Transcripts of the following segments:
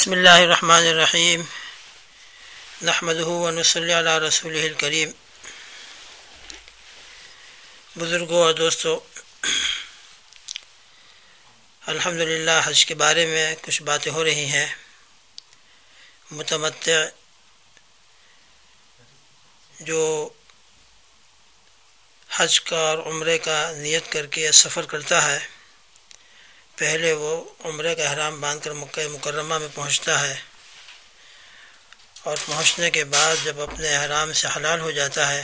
بسم اللہ الرحمن الرحیم۔ نحمد ونصلی علی رسول الکریم۔ بزرگوں اور دوستوں الحمد للہ حج کے بارے میں کچھ باتیں ہو رہی ہیں۔ متمتع جو حج کا اور عمرے کا نیت کر کے سفر کرتا ہے۔ پہلے وہ عمرے کا احرام باندھ کر مکہ مکرمہ میں پہنچتا ہے اور پہنچنے کے بعد جب اپنے احرام سے حلال ہو جاتا ہے،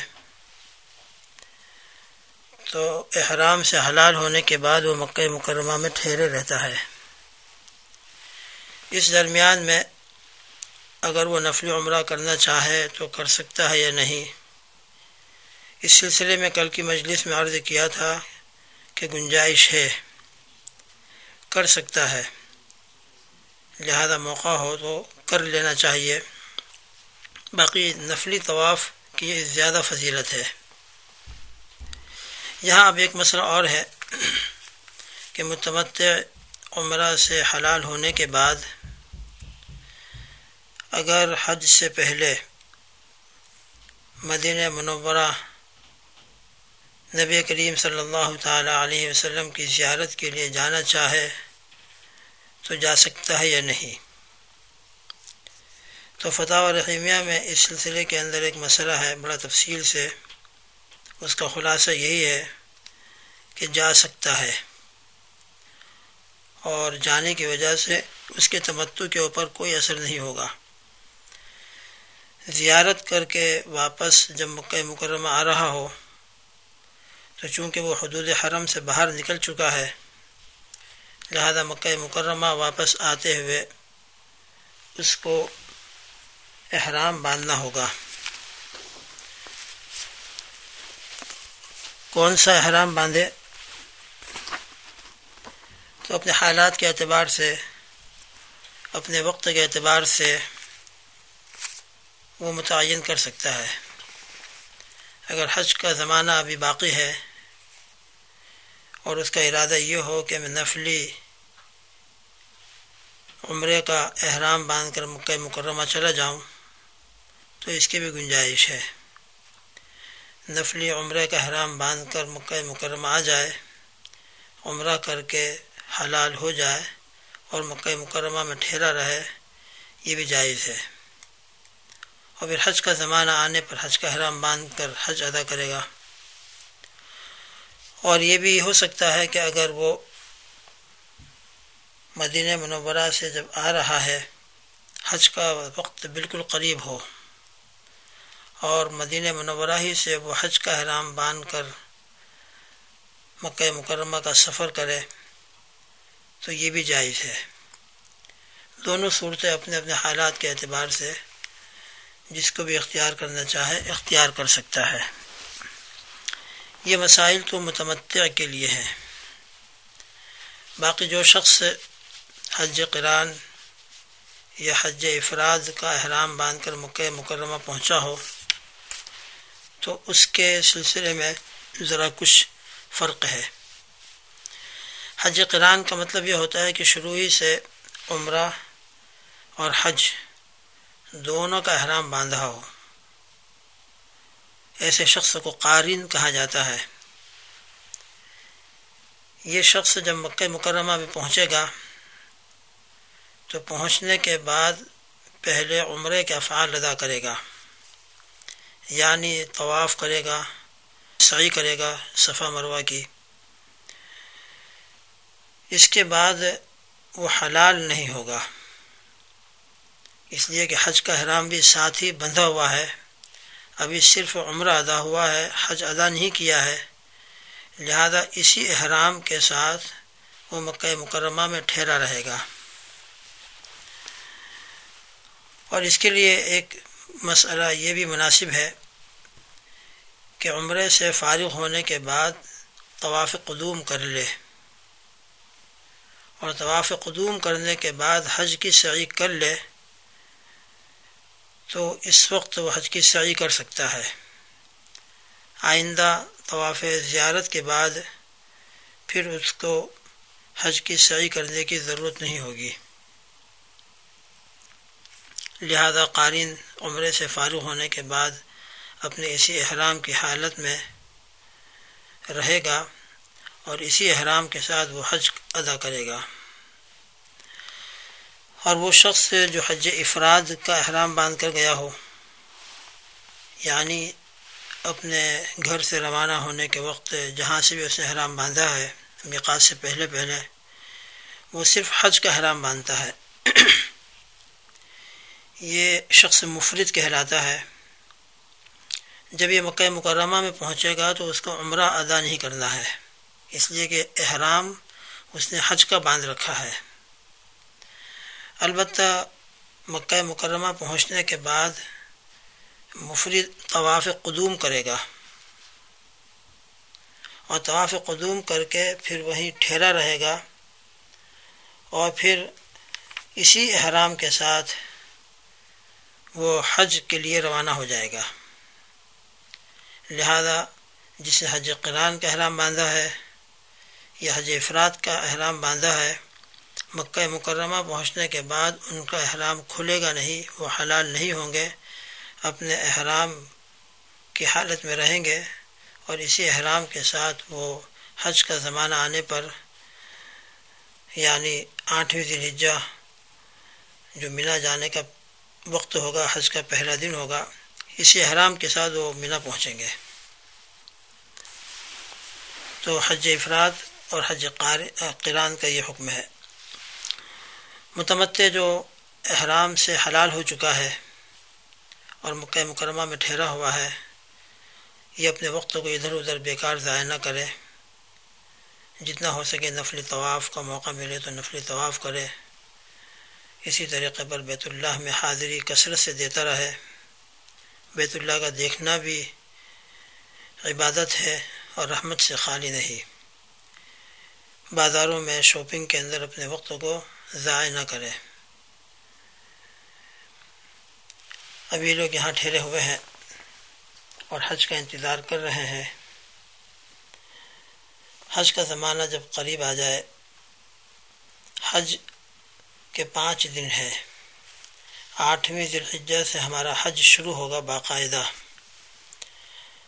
تو احرام سے حلال ہونے کے بعد وہ مکہ مکرمہ میں ٹھہرے رہتا ہے۔ اس درمیان میں اگر وہ نفلی عمرہ کرنا چاہے تو کر سکتا ہے یا نہیں۔ اس سلسلے میں کل کی مجلس میں عرض کیا تھا کہ گنجائش ہے۔ کر سکتا ہے۔ لہذا موقع ہو تو کر لینا چاہیے۔ باقی نفلی طواف کی زیادہ فضیلت ہے۔ یہاں اب ایک مسئلہ اور ہے کہ متمتع عمرہ سے حلال ہونے کے بعد اگر حج سے پہلے مدینہ منورہ نبی کریم صلی اللہ تعالیٰ علیہ وسلم کی زیارت کے لیے جانا چاہے تو جا سکتا ہے یا نہیں۔ تو فتح و رحیمیہ میں اس سلسلے کے اندر ایک مسئلہ ہے، بڑا تفصیل سے۔ اس کا خلاصہ یہی ہے کہ جا سکتا ہے۔ اور جانے کی وجہ سے اس کے تمتع کے اوپر کوئی اثر نہیں ہوگا۔ زیارت کر کے واپس جب مکہ مکرمہ آ رہا ہو، تو چونکہ وہ حدود حرم سے باہر نکل چکا ہے لہذا مکہ مکرمہ واپس آتے ہوئے اس کو احرام باندھنا ہوگا۔ کون سا احرام باندھے؟ تو اپنے حالات کے اعتبار سے، اپنے وقت کے اعتبار سے وہ متعین کر سکتا ہے۔ اگر حج کا زمانہ ابھی باقی ہے اور اس کا ارادہ یہ ہو کہ میں نفلی عمرے کا احرام باندھ کر مکہ مکرمہ چلا جاؤں، تو اس کی بھی گنجائش ہے۔ نفلی عمرے کا احرام باندھ کر مکہ مکرمہ آ جائے، عمرہ کر کے حلال ہو جائے اور مکہ مکرمہ میں ٹھہرا رہے، یہ بھی جائز ہے۔ اور پھر حج کا زمانہ آنے پر حج کا احرام باندھ کر حج ادا کرے گا۔ اور یہ بھی ہو سکتا ہے کہ اگر وہ مدینہ منورہ سے جب آ رہا ہے، حج کا وقت بالکل قریب ہو اور مدینہ منورہ ہی سے وہ حج کا احرام باندھ کر مکہ مکرمہ کا سفر کرے تو یہ بھی جائز ہے۔ دونوں صورتیں اپنے اپنے حالات کے اعتبار سے جس کو بھی اختیار کرنا چاہے، اختیار کر سکتا ہے۔ یہ مسائل تو متمتع کے لیے ہیں۔ باقی جو شخص حج قرآن یا حج افراد کا احرام باندھ کر مکہ مکرمہ پہنچا ہو، تو اس کے سلسلے میں ذرا کچھ فرق ہے۔ حج قرآن کا مطلب یہ ہوتا ہے کہ شروع ہی سے عمرہ اور حج دونوں کا احرام باندھا ہو۔ ایسے شخص کو قارین کہا جاتا ہے۔ یہ شخص جب مکہ مکرمہ میں پہنچے گا، تو پہنچنے کے بعد پہلے عمرے کے افعال ادا کرے گا۔ یعنی طواف کرے گا، سعی کرے گا صفا مروہ کی۔ اس کے بعد وہ حلال نہیں ہوگا۔ اس لیے کہ حج کا احرام بھی ساتھ ہی بندھا ہوا ہے۔ ابھی صرف عمرہ ادا ہوا ہے، حج ادا نہیں کیا ہے۔ لہذا اسی احرام کے ساتھ وہ مکہ مکرمہ میں ٹھہرا رہے گا۔ اور اس کے لیے ایک مسئلہ یہ بھی مناسب ہے کہ عمرے سے فارغ ہونے کے بعد طواف قدوم کر لے۔ اور طواف قدوم کرنے کے بعد حج کی سعی کر لے۔ تو اس وقت وہ حج کی سعی کر سکتا ہے۔ آئندہ طواف زیارت کے بعد پھر اس کو حج کی سعی کرنے کی ضرورت نہیں ہوگی۔ لہذا قارین عمرے سے فارغ ہونے کے بعد اپنے اسی احرام کی حالت میں رہے گا اور اسی احرام کے ساتھ وہ حج ادا کرے گا۔ اور وہ شخص جو حج افراد کا احرام باندھ کر گیا ہو یعنی اپنے گھر سے روانہ ہونے کے وقت جہاں سے بھی اس نے احرام باندھا ہے مقاص سے پہلے پہلے، وہ صرف حج کا احرام باندھتا ہے۔ یہ شخص مفرد کہلاتا ہے۔ جب یہ مکہ مکرمہ میں پہنچے گا تو اس کو عمرہ ادا نہیں کرنا ہے، اس لیے کہ احرام اس نے حج کا باندھ رکھا ہے۔ البتہ مکہ مکرمہ پہنچنے کے بعد مفرد طواف قدوم کرے گا۔ اور طواف قدوم کر کے پھر وہیں ٹھہرا رہے گا۔ اور پھر اسی احرام کے ساتھ وہ حج کے لیے روانہ ہو جائے گا۔ لہذا جس نے حج قرآن کا احرام باندھا ہے یا حج افراد کا احرام باندھا ہے مکہ مکرمہ پہنچنے کے بعد ان کا احرام کھلے گا نہیں، وہ حلال نہیں ہوں گے۔ اپنے احرام کی حالت میں رہیں گے۔ اور اسی احرام کے ساتھ وہ حج کا زمانہ آنے پر یعنی آٹھویں ذیلجہ جو منا جانے کا وقت ہوگا، حج کا پہلا دن ہوگا، اسی احرام کے ساتھ وہ منا پہنچیں گے۔ تو حج افراد اور حج قرآن کا یہ حکم ہے۔ متمتع جو احرام سے حلال ہو چکا ہے اور مکہ مکرمہ میں ٹھہرا ہوا ہے، یہ اپنے وقت کو ادھر ادھر بیکار ضائع نہ کرے۔ جتنا ہو سکے نفلی طواف کا موقع ملے تو نفلی طواف کرے۔ اسی طریقے پر بیت اللہ میں حاضری کثرت سے دیتا رہے۔ بیت اللہ کا دیکھنا بھی عبادت ہے اور رحمت سے خالی نہیں۔ بازاروں میں شاپنگ کے اندر اپنے وقت کو ضائع نہ کرے۔ ابھی لوگ یہاں ٹھہرے ہوئے ہیں اور حج کا انتظار کر رہے ہیں۔ حج کا زمانہ جب قریب آ جائے، حج کے پانچ دن ہے آٹھویں ذیلحجہ سے ہمارا حج شروع ہوگا باقاعدہ۔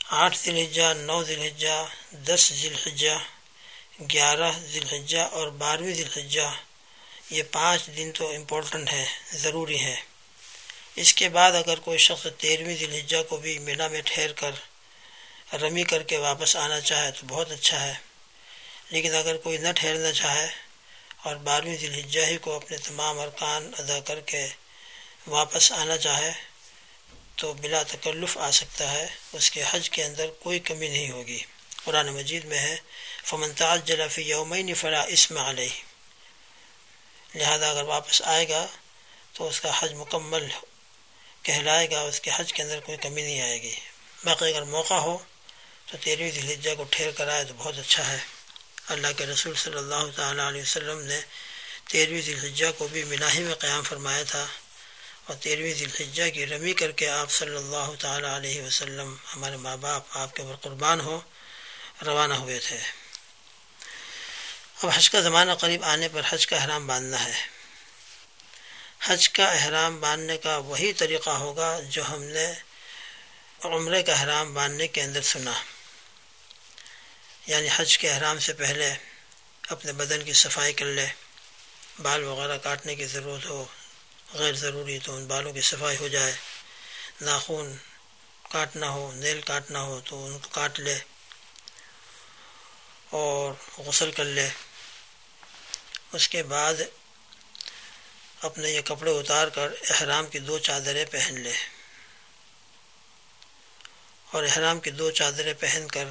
آٹھ ذیلحجہ نو ذیلحجہ دس ذیلحجہ گیارہ ذیلحجہ اور بارہویں ذیلحجہ یہ پانچ دن تو امپورٹنٹ ہے، ضروری ہے۔ اس کے بعد اگر کوئی شخص تیرہویں ذیلحجہ کو بھی میلہ میں ٹھہر کر رمی کر کے واپس آنا چاہے تو بہت اچھا ہے۔ لیکن اگر کوئی نہ ٹھہرنا چاہے اور بارہویں ذیلحجہ ہی کو اپنے تمام ارکان ادا کر کے واپس آنا چاہے تو بلا تکلف آ سکتا ہے، اس کے حج کے اندر کوئی کمی نہیں ہوگی۔ قرآن مجید میں ہے فمنتاز جلافی یومین فلا اسم علیہ لہذا اگر واپس آئے گا تو اس کا حج مکمل کہلائے گا اس کے حج کے اندر کوئی کمی نہیں آئے گی۔ باقی اگر موقع ہو تو تیرہویں ذیلجہ کو ٹھہر کر آئے تو بہت اچھا ہے۔ اللہ کے رسول صلی اللہ تعالیٰ علیہ وسلم نے تیرہویں ذیلحجہ کو بھی مناہی میں قیام فرمایا تھا اور تیرہویں ذیلحجہ کی رمی کر کے آپ صلی اللہ تعالیٰ علیہ وسلم ہمارے ماں باپ آپ کے قربان ہو روانہ ہوئے تھے۔ اب حج کا زمانہ قریب آنے پر حج کا احرام باندھنا ہے۔ حج کا احرام باندھنے کا وہی طریقہ ہوگا جو ہم نے عمرے کا احرام باندھنے کے اندر سنا۔ یعنی حج کے احرام سے پہلے اپنے بدن کی صفائی کر لے۔ بال وغیرہ کاٹنے کی ضرورت ہو، غیر ضروری تو ان بالوں کی صفائی ہو جائے۔ ناخون کاٹنا ہو، نیل کاٹنا ہو تو ان کو کاٹ لے اور غسل کر لے۔ اس کے بعد اپنے یہ کپڑے اتار کر احرام کی دو چادریں پہن لے۔ اور احرام کی دو چادریں پہن کر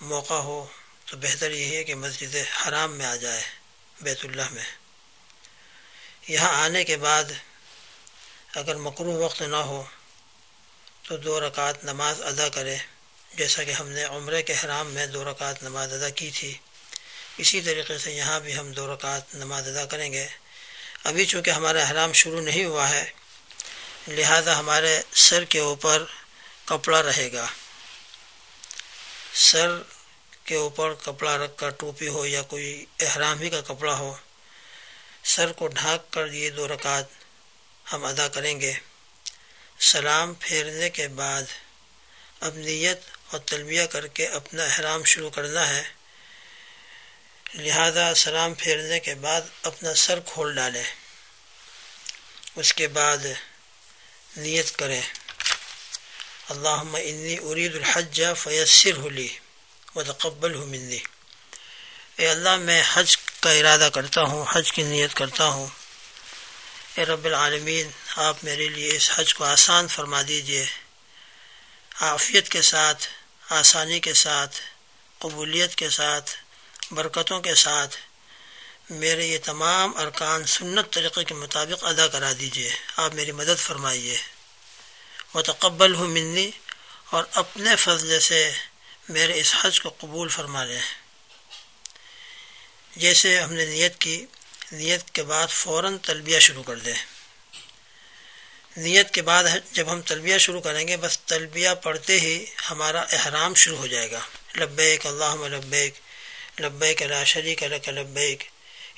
موقع ہو تو بہتر یہ ہے کہ مسجد حرام میں آ جائے، بیت اللہ میں۔ یہاں آنے کے بعد اگر مکرو وقت نہ ہو تو دو رکعت نماز ادا کرے، جیسا کہ ہم نے عمرے کے حرام میں دو رکعت نماز ادا کی تھی۔ اسی طریقے سے یہاں بھی ہم دو رکعت نماز ادا کریں گے۔ ابھی چونکہ ہمارا احرام شروع نہیں ہوا ہے، لہذا ہمارے سر کے اوپر کپڑا رہے گا۔ سر کے اوپر کپڑا رکھ کر ٹوپی ہو یا کوئی احرام ہی کا کپڑا ہو، سر کو ڈھانک کر یہ دو رکعت ہم ادا کریں گے۔ سلام پھیرنے کے بعد اب نیت اور تلبیہ کر کے اپنا احرام شروع کرنا ہے۔ لہذا سلام پھیرنے کے بعد اپنا سر کھول ڈالیں۔ اس کے بعد نیت کریں۔ اللہ انی ارید الحج فیسر ہولی و تقبل ہو منی۔ اے اللہ، میں حج کا ارادہ کرتا ہوں، حج کی نیت کرتا ہوں۔ اے رب العالمین، آپ میرے لیے اس حج کو آسان فرما دیجیے۔ عافیت کے ساتھ، آسانی کے ساتھ، قبولیت کے ساتھ۔ برکتوں کے ساتھ میرے یہ تمام ارکان سنت طریقے کے مطابق ادا کرا دیجیے۔ آپ میری مدد فرمائیے۔ متقبل ہوں منی اور اپنے فضل سے میرے اس حج کو قبول فرما لیں۔ جیسے ہم نے نیت کی، نیت کے بعد فوراً تلبیہ شروع کر دیں۔ نیت کے بعد جب ہم تلبیہ شروع کریں گے، بس تلبیہ پڑھتے ہی ہمارا احرام شروع ہو جائے گا۔ لبیک اللہ لبیک۔ لبیک لا شریک لک لبیک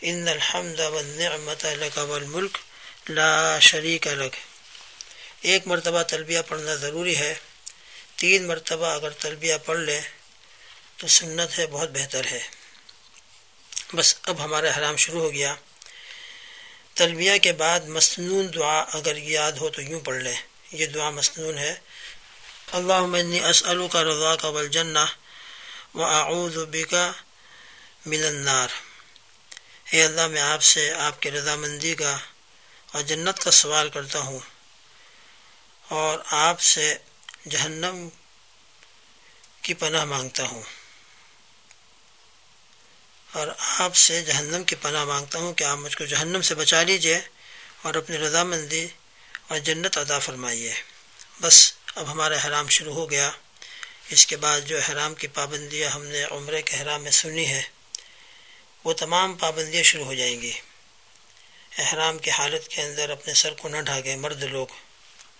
ان الحمد والنعمت لک والملک لا شریک لک ایک مرتبہ تلبیہ پڑھنا ضروری ہے تین مرتبہ اگر تلبیہ پڑھ لیں تو سنت ہے، بہت بہتر ہے۔ بس اب ہمارا حرام شروع ہو گیا۔ تلبیہ کے بعد مصنون دعا اگر یاد ہو تو یوں پڑھ لیں یہ دعا مصنون ہے۔ اللہ انی اسلو کا رضا کا بلجنا و اعوذ بکا من النار۔ اے اللہ، میں آپ سے آپ کے رضامندی کا اور جنت کا سوال کرتا ہوں اور آپ سے جہنم کی پناہ مانگتا ہوں۔ اور آپ سے جہنم کی پناہ مانگتا ہوں کہ آپ مجھ کو جہنم سے بچا لیجیے اور اپنی رضامندی اور جنت ادا فرمائیے۔ بس اب ہمارا حرام شروع ہو گیا۔ اس کے بعد جو حرام کی پابندیاں ہم نے عمرے کے حرام میں سنی ہے وہ تمام پابندیاں شروع ہو جائیں گی۔ احرام کی حالت کے اندر اپنے سر کو نہ ڈھاگیں مرد لوگ،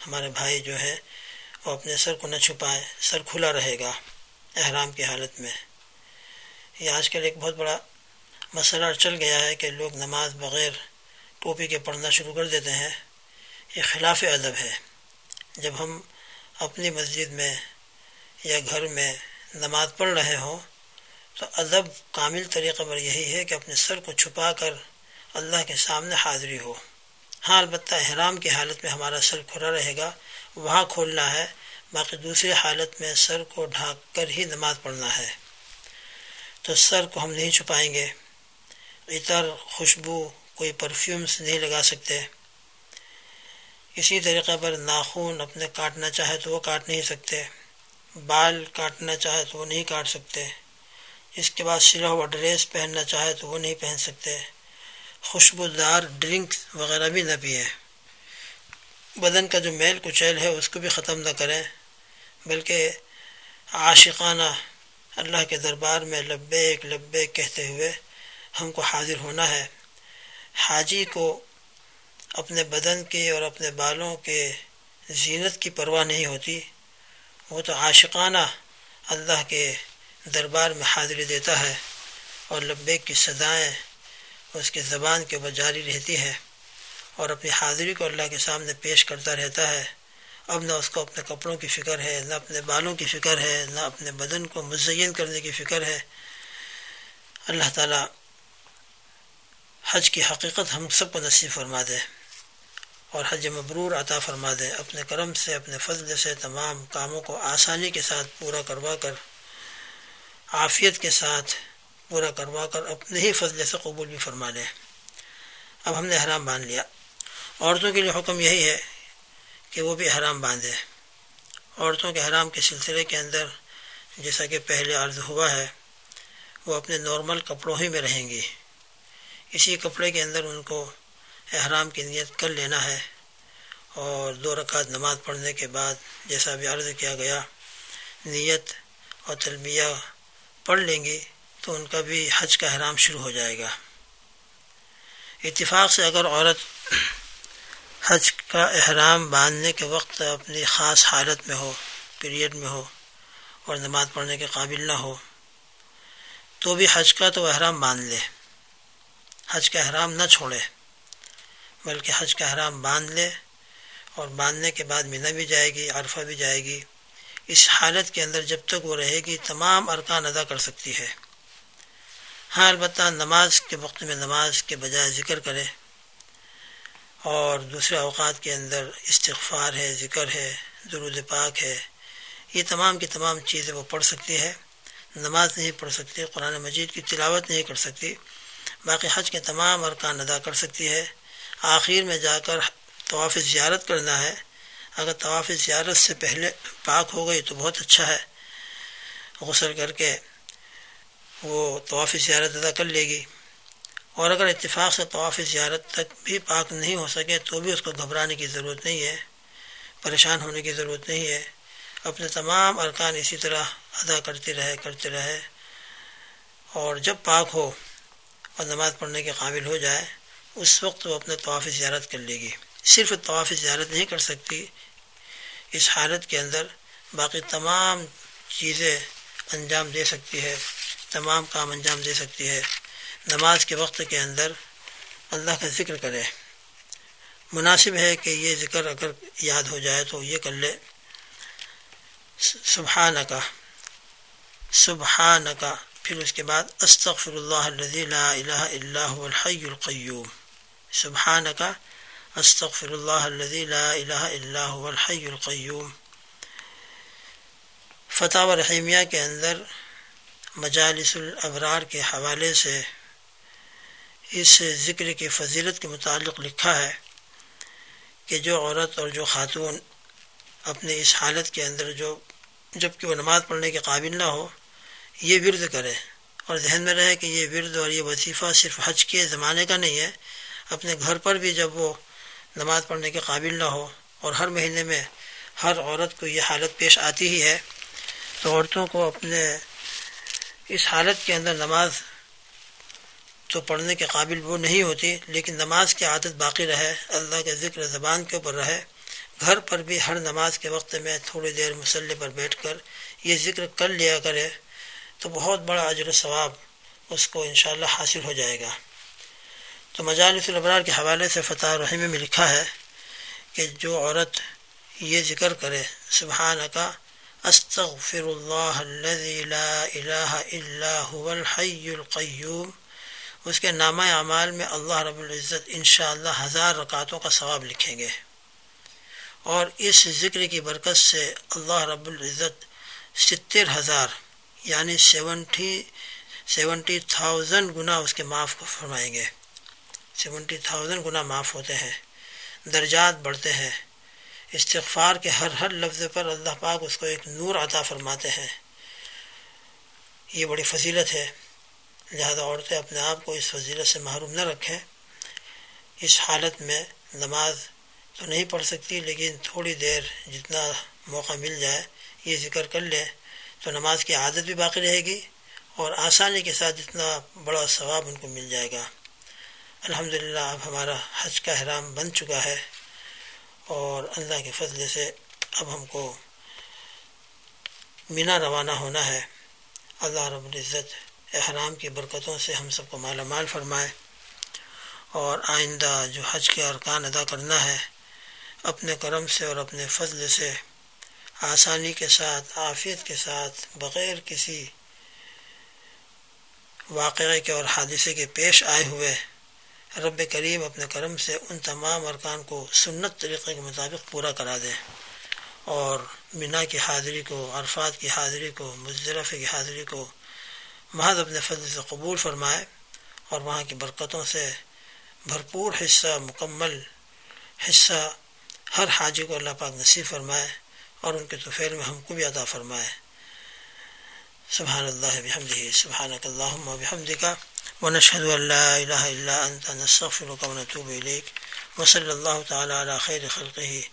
ہمارے بھائی جو ہیں، وہ اپنے سر کو نہ چھپائیں، سر کھلا رہے گا احرام کی حالت میں۔ یہ آج کل ایک بہت بڑا مسئلہ چل گیا ہے کہ لوگ نماز بغیر ٹوپی کے پڑھنا شروع کر دیتے ہیں۔ یہ خلاف ادب ہے۔ جب ہم اپنی مسجد میں یا گھر میں نماز پڑھ رہے ہوں تو ادب کامل طریقہ پر یہی ہے کہ اپنے سر کو چھپا کر اللہ کے سامنے حاضری ہو۔ ہاں البتہ احرام کی حالت میں ہمارا سر کھلا رہے گا، وہاں کھولنا ہے، باقی دوسری حالت میں سر کو ڈھانک کر ہی نماز پڑھنا ہے۔ تو سر کو ہم نہیں چھپائیں گے۔ عطر، خوشبو، کوئی پرفیومس نہیں لگا سکتے۔ اسی طریقے پر ناخون اپنے کاٹنا چاہے تو وہ کاٹ نہیں سکتے۔ بال کاٹنا چاہے تو وہ نہیں کاٹ سکتے۔ اس کے بعد سلا ہوا ڈریس پہننا چاہے تو وہ نہیں پہن سکتے۔ خوشبودار ڈرنکس وغیرہ بھی نہ پئیں بدن کا جو میل کچیل ہے اس کو بھی ختم نہ کریں۔ بلکہ عاشقانہ اللہ کے دربار میں لبیک لبیک کہتے ہوئے ہم کو حاضر ہونا ہے۔ حاجی کو اپنے بدن کے اور اپنے بالوں کے زینت کی پرواہ نہیں ہوتی۔ وہ تو عاشقانہ اللہ کے دربار میں حاضری دیتا ہے اور لبیک کی صدائیں اس کی زبان کے اوپر جاری رہتی ہے اور اپنی حاضری کو اللہ کے سامنے پیش کرتا رہتا ہے۔ اب نہ اس کو اپنے کپڑوں کی فکر ہے، نہ اپنے بالوں کی فکر ہے، نہ اپنے بدن کو مزین کرنے کی فکر ہے۔ اللہ تعالی حج کی حقیقت ہم سب کو نصیب فرما دے اور حج مبرور عطا فرما دے۔ اپنے کرم سے، اپنے فضل سے تمام کاموں کو آسانی کے ساتھ پورا کروا کر عافیت کے ساتھ پورا کروا کر اپنے ہی فضل سے قبول بھی فرما دے اب ہم نے حرام باندھ لیا۔ عورتوں کے لیے حکم یہی ہے کہ وہ بھی حرام باندھے۔ عورتوں کے حرام کے سلسلے کے اندر جیسا کہ پہلے عرض ہوا ہے، وہ اپنے نارمل کپڑوں ہی میں رہیں گی۔ اسی کپڑے کے اندر ان کو احرام کی نیت کر لینا ہے۔ اور دو رکعت نماز پڑھنے کے بعد جیسا بھی عرض کیا گیا، نیت اور تلبیہ پڑھ لیں گی تو ان کا بھی حج کا احرام شروع ہو جائے گا۔ اتفاق سے اگر عورت حج کا احرام باندھنے کے وقت اپنی خاص حالت میں ہو پیریڈ میں ہو اور نماز پڑھنے کے قابل نہ ہو، تو بھی حج کا تو احرام باندھ لے۔ حج کا احرام نہ چھوڑے، بلکہ حج کا حرام باندھ لے اور باندھنے کے بعد مینا بھی جائے گی، عرفہ بھی جائے گی۔ اس حالت کے اندر جب تک وہ رہے گی، تمام ارکان ادا کر سکتی ہے۔ ہاں البتہ نماز کے وقت میں نماز کے بجائے ذکر کرے۔ اور دوسرے اوقات کے اندر استغفار ہے، ذکر ہے، درود پاک ہے۔ یہ تمام کی تمام چیزیں وہ پڑھ سکتی ہے۔ نماز نہیں پڑھ سکتی، قرآن مجید کی تلاوت نہیں کر سکتی۔ باقی حج کے تمام ارکان ادا کر سکتی ہے۔ آخر میں جا کر طواف زیارت کرنا ہے۔ اگر طواف زیارت سے پہلے پاک ہو گئی تو بہت اچھا ہے۔ غسل کر کے وہ طواف زیارت ادا کر لے گی۔ اور اگر اتفاق سے طواف زیارت تک بھی پاک نہیں ہو سکے تو بھی اس کو گھبرانے کی ضرورت نہیں ہے، پریشان ہونے کی ضرورت نہیں ہے۔ اپنے تمام ارکان اسی طرح ادا کرتے رہے کرتے رہے۔ اور جب پاک ہو اور نماز پڑھنے کے قابل ہو جائے، اس وقت وہ اپنے طواف زیارت کر لے گی۔ صرف طواف زیارت نہیں کر سکتی اس حالت کے اندر باقی تمام چیزیں انجام دے سکتی ہے، تمام کام انجام دے سکتی ہے۔ نماز کے وقت کے اندر اللہ کا ذکر کرے۔ مناسب ہے کہ یہ ذکر اگر یاد ہو جائے تو یہ کر لے۔ سبحانہ کا سبحانہ کا پھر اس کے بعد استغفر اللہ لا الہ الا هو الحی القیوم۔ سبحانہ کا استغفر اللہ لا الہ الا هو الحی القیوم فتح و رحیمیہ کے اندر مجالس الابرار کے حوالے سے اس ذکر کی فضیلت کے متعلق لکھا ہے کہ جو عورت اور جو خاتون اپنے اس حالت کے اندر جو جبکہ وہ نماز پڑھنے کے قابل نہ ہو، یہ ورد کرے اور ذہن میں رہے کہ یہ ورد اور یہ وظیفہ صرف حج کے زمانے کا نہیں ہے، اپنے گھر پر بھی جب وہ نماز پڑھنے کے قابل نہ ہو اور ہر مہینے میں ہر عورت کو یہ حالت پیش آتی ہی ہے، تو عورتوں کو اپنے اس حالت کے اندر نماز تو پڑھنے کے قابل وہ نہیں ہوتی، لیکن نماز کی عادت باقی رہے، اللہ کے ذکر زبان کے اوپر رہے۔ گھر پر بھی ہر نماز کے وقت میں تھوڑی دیر مسلح پر بیٹھ کر یہ ذکر کر لیا کرے تو بہت بڑا اجر و ثواب اس کو انشاءاللہ حاصل ہو جائے گا۔ تو مجالس الابرار کے حوالے سے فتح رحیم میں لکھا ہے کہ جو عورت یہ ذکر کرے سبحان کا استغفر اللہ الذي لا الہ الا هو الحی القیوم، اس کے نامہ اعمال میں اللہ رب العزت انشاءاللہ ہزار رکعتوں کا ثواب لکھیں گے۔ اور اس ذکر کی برکت سے اللہ رب العزت ستر ہزار یعنی سیونٹی سیونٹی تھاؤزنڈ گنا اس کے معاف کو فرمائیں گے۔ سیونٹی تھاؤزنڈ گنا معاف ہوتے ہیں۔ درجات بڑھتے ہیں۔ استغفار کے ہر ہر لفظ پر اللہ پاک اس کو ایک نور عطا فرماتے ہیں۔ یہ بڑی فضیلت ہے۔ لہذا عورتیں اپنے آپ کو اس فضیلت سے محروم نہ رکھیں۔ اس حالت میں نماز تو نہیں پڑھ سکتی، لیکن تھوڑی دیر جتنا موقع مل جائے یہ ذکر کر لیں تو نماز کی عادت بھی باقی رہے گی اور آسانی کے ساتھ جتنا بڑا ثواب ان کو مل جائے گا۔ الحمدللہ، اب ہمارا حج کا احرام بن چکا ہے اور اللہ کے فضل سے اب ہم کو مینا روانہ ہونا ہے۔ اللہ رب العزت احرام کی برکتوں سے ہم سب کو مالا مال فرمائے اور آئندہ جو حج کے ارکان ادا کرنا ہے، اپنے کرم سے اور اپنے فضل سے، آسانی کے ساتھ، عافیت کے ساتھ، بغیر کسی واقعے کے اور حادثے کے پیش آئے ہوئے رب کریم اپنے کرم سے ان تمام ارکان کو سنت طریقے کے مطابق پورا کرا دے اور منا کی حاضری کو، عرفات کی حاضری کو مضرف کی حاضری کو محض اپنے فضل سے قبول فرمائے اور وہاں کی برکتوں سے بھرپور حصہ، مکمل حصہ ہر حاجی کو اللہ پاک نصیب فرمائے اور ان کے توفیل میں ہم کو بھی عطا فرمائے۔ سبحان اللہ بحمدہ، سبحانک اللہم و بحمدکا ونشهد ان لا اله الا انت نستغفرك ونتوب اليك وصلى الله تعالى على خير خلقه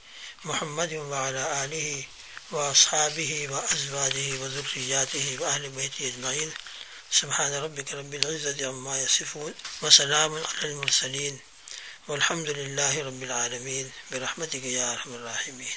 محمد وعلى اله واصحابه وازواجه وذرياته واهل بيته اجمعين سبحان ربك رب العزه عما يصفون وسلام على المرسلين والحمد لله رب العالمين. برحمتك يا ارحم الراحمين.